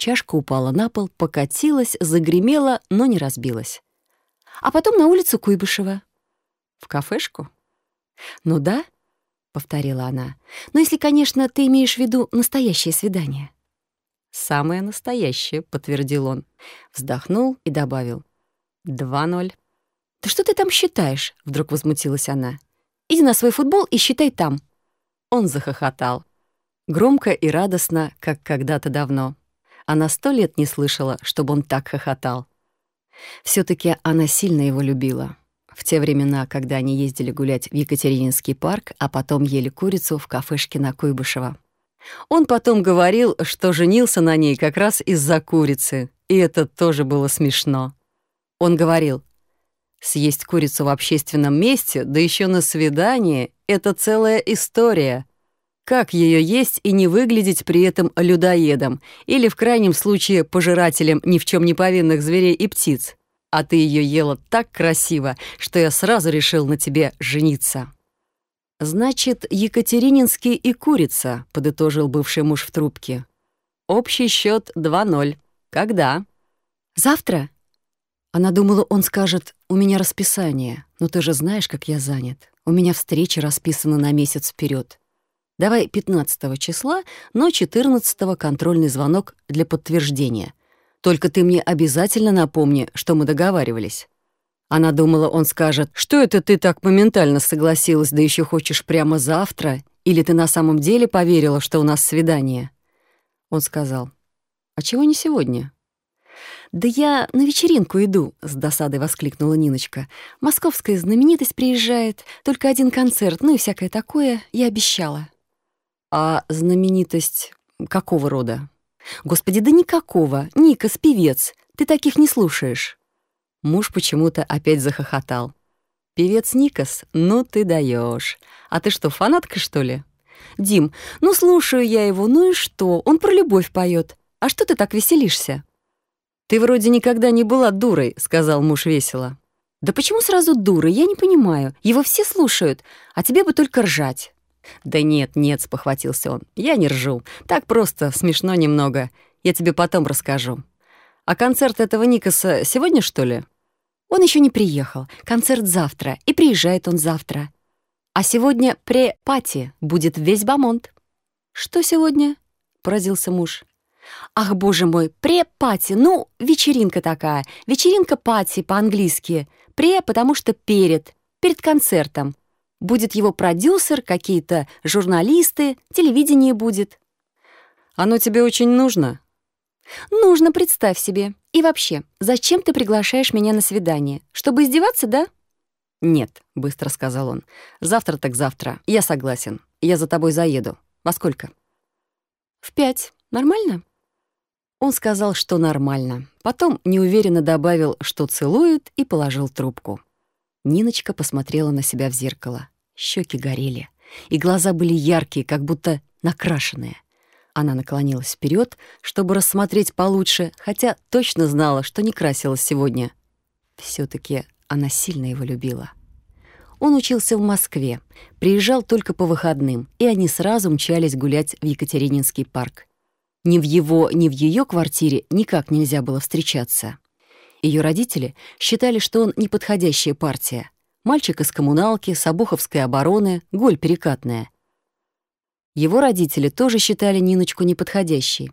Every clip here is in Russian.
Чашка упала на пол, покатилась, загремела, но не разбилась. А потом на улицу Куйбышева. В кафешку? Ну да, — повторила она. «Но если, конечно, ты имеешь в виду настоящее свидание». «Самое настоящее», — подтвердил он. Вздохнул и добавил. «Два ноль». «Да что ты там считаешь?» — вдруг возмутилась она. «Иди на свой футбол и считай там». Он захохотал. Громко и радостно, как когда-то давно. Она сто лет не слышала, чтобы он так хохотал. все таки она сильно его любила. В те времена, когда они ездили гулять в Екатерининский парк, а потом ели курицу в кафешке на Куйбышева. Он потом говорил, что женился на ней как раз из-за курицы, и это тоже было смешно. Он говорил, съесть курицу в общественном месте, да еще на свидании — это целая история. Как ее есть и не выглядеть при этом людоедом или, в крайнем случае, пожирателем ни в чем не повинных зверей и птиц? А ты ее ела так красиво, что я сразу решил на тебе жениться». «Значит, Екатерининский и курица», — подытожил бывший муж в трубке. «Общий счет 2-0. Когда?» «Завтра?» Она думала, он скажет, «У меня расписание, но ты же знаешь, как я занят. У меня встречи расписаны на месяц вперед. Давай 15 числа, но 14 контрольный звонок для подтверждения. Только ты мне обязательно напомни, что мы договаривались». Она думала, он скажет, «Что это ты так моментально согласилась, да еще хочешь прямо завтра? Или ты на самом деле поверила, что у нас свидание?» Он сказал, «А чего не сегодня?» «Да я на вечеринку иду», — с досадой воскликнула Ниночка. «Московская знаменитость приезжает, только один концерт, ну и всякое такое, я обещала». «А знаменитость какого рода?» «Господи, да никакого! Никас, певец! Ты таких не слушаешь!» Муж почему-то опять захохотал. «Певец Никас? Ну ты даешь. А ты что, фанатка, что ли?» «Дим, ну слушаю я его, ну и что? Он про любовь поет. А что ты так веселишься?» «Ты вроде никогда не была дурой», — сказал муж весело. «Да почему сразу дурой? Я не понимаю. Его все слушают, а тебе бы только ржать». «Да нет, нет», — спохватился он, — «я не ржу. Так просто, смешно немного. Я тебе потом расскажу. А концерт этого Никаса сегодня, что ли?» «Он еще не приехал. Концерт завтра, и приезжает он завтра. А сегодня пре-пати будет весь Бамонт». «Что сегодня?» — поразился муж. «Ах, боже мой, пре-пати, ну, вечеринка такая. Вечеринка-пати по-английски. Пре, потому что перед, перед концертом. Будет его продюсер, какие-то журналисты, телевидение будет. Оно тебе очень нужно? Нужно, представь себе. И вообще, зачем ты приглашаешь меня на свидание? Чтобы издеваться, да? Нет, быстро сказал он. Завтра так завтра. Я согласен. Я за тобой заеду. Во сколько? В пять. Нормально? Он сказал, что нормально. Потом неуверенно добавил, что целует, и положил трубку. Ниночка посмотрела на себя в зеркало. Щеки горели, и глаза были яркие, как будто накрашенные. Она наклонилась вперед, чтобы рассмотреть получше, хотя точно знала, что не красилась сегодня. все таки она сильно его любила. Он учился в Москве, приезжал только по выходным, и они сразу мчались гулять в Екатерининский парк. Ни в его, ни в ее квартире никак нельзя было встречаться. Ее родители считали, что он неподходящая партия. Мальчик из коммуналки, с Обуховской обороны, голь перекатная. Его родители тоже считали Ниночку неподходящей.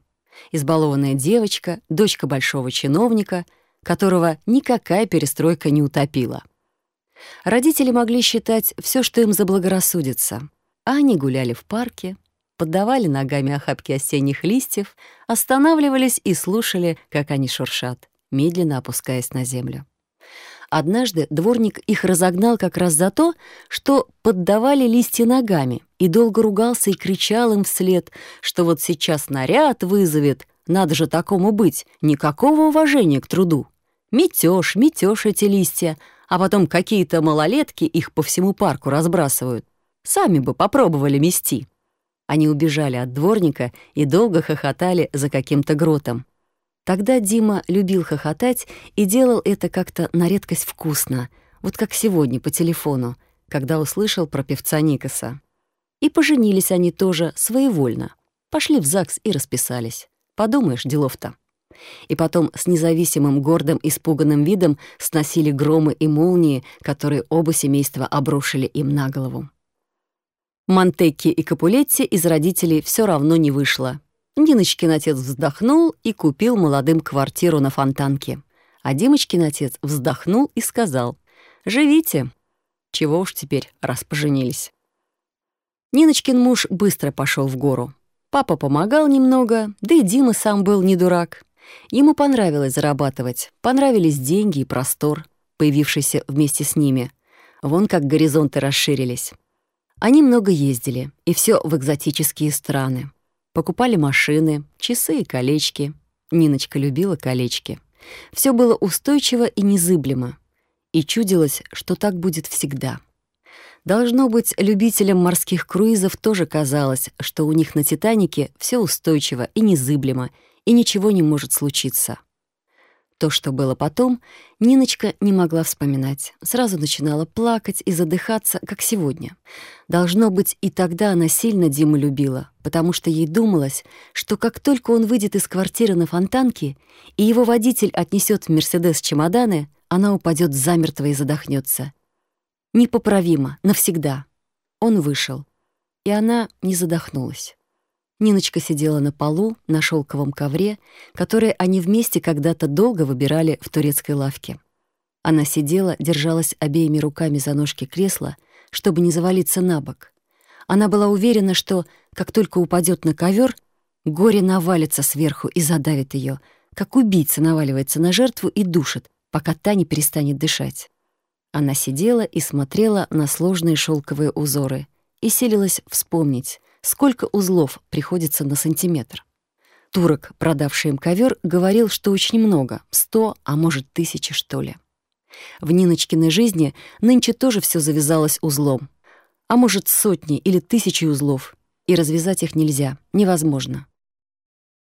Избалованная девочка, дочка большого чиновника, которого никакая перестройка не утопила. Родители могли считать все, что им заблагорассудится. А они гуляли в парке, поддавали ногами охапки осенних листьев, останавливались и слушали, как они шуршат медленно опускаясь на землю. Однажды дворник их разогнал как раз за то, что поддавали листья ногами, и долго ругался и кричал им вслед, что вот сейчас наряд вызовет, надо же такому быть, никакого уважения к труду. Метёшь, метёшь эти листья, а потом какие-то малолетки их по всему парку разбрасывают. Сами бы попробовали мести. Они убежали от дворника и долго хохотали за каким-то гротом. Тогда Дима любил хохотать и делал это как-то на редкость вкусно, вот как сегодня по телефону, когда услышал про певца Никаса. И поженились они тоже своевольно. Пошли в ЗАГС и расписались. Подумаешь, делов-то. И потом с независимым, гордым, испуганным видом сносили громы и молнии, которые оба семейства обрушили им на голову. Монтекки и Капулетти из родителей все равно не вышло. Ниночкин отец вздохнул и купил молодым квартиру на Фонтанке. А Димочкин отец вздохнул и сказал, «Живите, чего уж теперь, раз поженились». Ниночкин муж быстро пошел в гору. Папа помогал немного, да и Дима сам был не дурак. Ему понравилось зарабатывать, понравились деньги и простор, появившийся вместе с ними. Вон как горизонты расширились. Они много ездили, и все в экзотические страны. Покупали машины, часы и колечки. Ниночка любила колечки. Все было устойчиво и незыблемо. И чудилось, что так будет всегда. Должно быть, любителям морских круизов тоже казалось, что у них на «Титанике» все устойчиво и незыблемо, и ничего не может случиться. То, что было потом, Ниночка не могла вспоминать. Сразу начинала плакать и задыхаться, как сегодня. Должно быть, и тогда она сильно Диму любила, потому что ей думалось, что как только он выйдет из квартиры на фонтанке, и его водитель отнесет в «Мерседес» чемоданы, она упадет замертво и задохнется. Непоправимо, навсегда. Он вышел, и она не задохнулась. Ниночка сидела на полу, на шелковом ковре, который они вместе когда-то долго выбирали в турецкой лавке. Она сидела, держалась обеими руками за ножки кресла, чтобы не завалиться на бок. Она была уверена, что, как только упадет на ковер, горе навалится сверху и задавит ее, как убийца наваливается на жертву и душит, пока та не перестанет дышать. Она сидела и смотрела на сложные шелковые узоры и селилась вспомнить, сколько узлов приходится на сантиметр. Турок, продавший им ковер, говорил, что очень много, сто, а может, тысячи, что ли. В Ниночкиной жизни нынче тоже все завязалось узлом. А может, сотни или тысячи узлов. И развязать их нельзя, невозможно.